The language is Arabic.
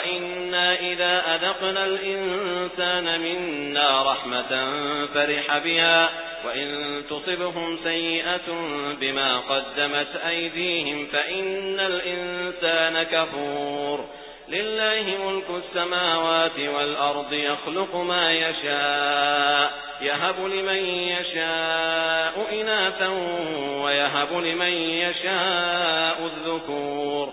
وإنا إذا أذقنا الإنسان منا رحمة فرح بها وإن تصبهم سيئة بما قدمت أيديهم فإن الإنسان كفور لله ملك السماوات والأرض يخلق ما يشاء يهب لمن يشاء إناثا ويهب لمن يشاء الذكور